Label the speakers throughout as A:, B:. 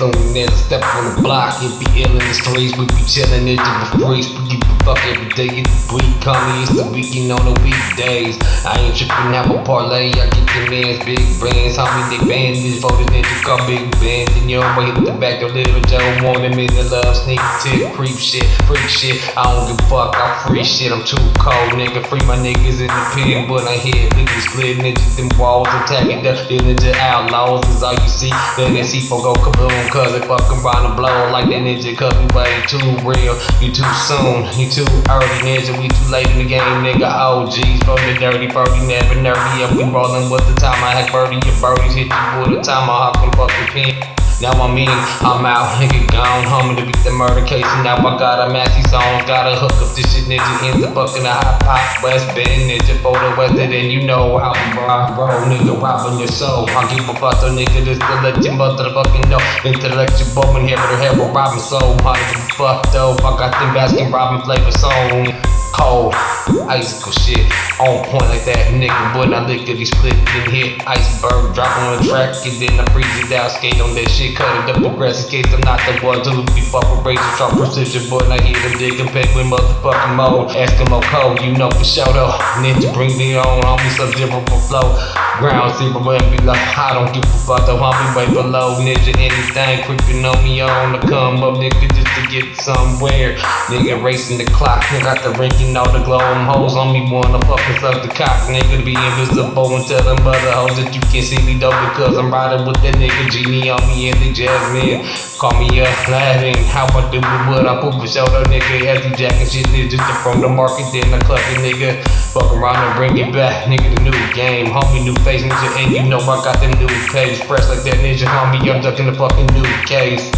A: Soon as step on the block, it be ill in the streets. We be chillin' into the freaks. We give a fuck every day in the week. Call me, it's the weekend on the weekdays. I ain't trippin' have a parlay. I get the man's big brands. Homie, they bandits. Voted into call big band. And yo, I hit the back of little Joe. Want him in the love, sneak tip, creep shit, freak shit. I don't give a fuck, I'm free shit. I'm too cold, nigga. Free my niggas in the pen, but I hear niggas split niggas them walls attacking the, the outlaws. Is all you see. Then they see for go kaboom. Cause they fucking round the blow like that ninja cause we way too real. You too soon, you too early, ninja. We too late in the game, nigga. OGs from the dirty, birdie, never nerdy. Yeah, we rollin' with the time I had birdie. Your birdies hit you with the time I hop and fucking pin. Now I'm in, I'm out, nigga gone home to beat the murder case. And now I got a massy song, gotta hook up this shit, nigga. in the fucking hot pot. West Bend, ninja for the weather, then you know how rock, roll, nigga, robbing your soul. I give a fuck, so nigga, just to let your motherfucking know. Intellectual woman here, but her hair will robbing soul. I give a fuck though, I got them Baskin Robbins flavor song cold, icicle shit. On point like that, nigga. But I lick it, he split and hit iceberg. Drop on the track, and then I freeze it down. Skate on that shit, cut it up aggressive case. I'm not the one to be fucking razor sharp precision. But I hear them digging peg with motherfucking mode. Eskimo code, you know for sure though. Ninja bring me on, on me some zero for flow. Ground zero and be like, I don't give a fuck though. I'll be way below. Ninja anything creeping on me on the come up, nigga, just to get somewhere. Nigga racing the clock, got the ring you know the glow. Them hoes on me wanna fucking suck the cock. Nigga be invisible and tell them other hoes that you can't see me though because I'm riding with that nigga genie on me and the jasmine. Call me laughing. How I do it, what I put for shoulder, nigga. As the jacket shit is just from the market, then I club it, nigga. Fuck around and bring it back, nigga. The new game, homie, new face, nigga. And you know I got them new page. Press like that ninja, homie. I'm ducking the fucking new case.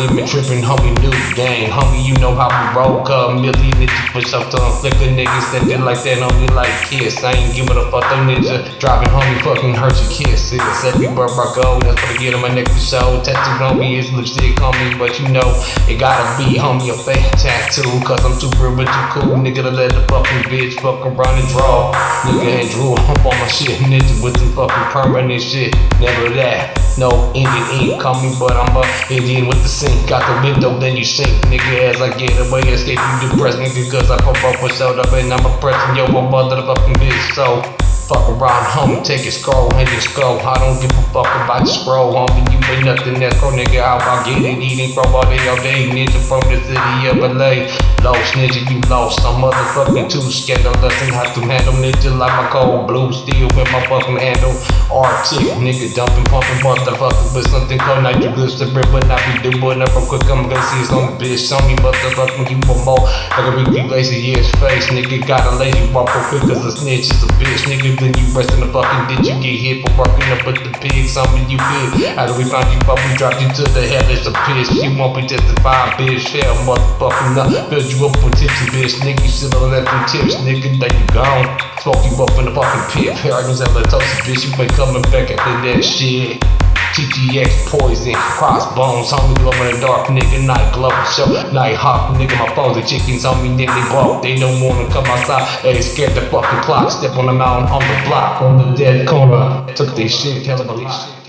A: Even trippin', homie, new game. Homie, you know how we roll, cuz million niggas push up to them niggas that did like that me like kiss. I ain't giving a fuck, them niggas dropping, homie, fucking hurt your kiss. It's every birth I go, that's what I get on my neck show. Tattooed on me is lipstick on me, but you know, it gotta be, homie, a fake tattoo. Cause I'm too real, but you cool, nigga, to let the fucking bitch fuck around and draw. Nigga ain't drew up on my shit, nigga, with some fucking permanent shit. Never that. No Indian ink coming, but I'm a Indian with the sink. Got the window, then you sink, nigga. As I get away, escape you depressed, nigga. Cause I pop up with soda, and I'm a pressing yo, a motherfucking bitch. So fuck around, homie, take a scroll and just go. I don't give a fuck about the scroll, homie. You ain't nothing that's pro, nigga. How I get it, eating from all day, all day. Ninja from the city of LA. Lost, ninja, you lost. I'm motherfucking too scandalous and have to handle ninja like my cold blue steel with my fucking handle. Arctic, nigga, dumping, pumping, motherfucker. But something cold, night you good, slippery, but not be doing up real quick. I'm gonna see some bitch. On me, motherfucking, you want more. Like a really lazy ass face, nigga. Got a lazy walk real quick, cause a snitch is a bitch, nigga. Then you rest in the fucking ditch, you get hit for working up with the pigs. On me, you good. How do we find you, but we dropped you to the hell, it's a piss. You won't be justified, bitch. Hell, motherfucking up. Build you up with tipsy, bitch. Nigga, you still on them tips, nigga. Then you gone. Smoke you up in the fucking pit. Paragons and latosis, bitch. You ain't coming back after that shit. TTX poison, crossbones, homie, glow in the dark, nigga, night glow, show, night hawk, nigga, my phones the chickens on me, nigga, they broke, they don't wanna come outside, they scared the fucking clock, step on the mountain, on the block, on the dead corner, took this shit, hell of a shit.